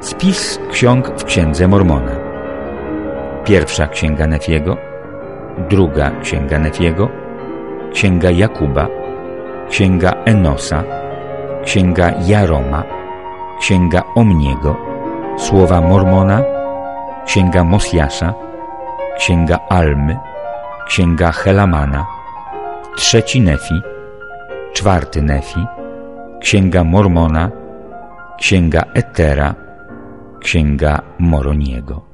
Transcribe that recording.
Spis ksiąg w Księdze Mormona. Pierwsza Księga Nefiego, druga Księga Nefiego, Księga Jakuba, Księga Enosa, Księga Jaroma, Księga Omniego, Słowa Mormona, Księga Mosjasza, Księga Almy, Księga Helamana, Trzeci Nefi, Czwarty Nefi, Księga Mormona, Księga Etera, Księga Moroniego.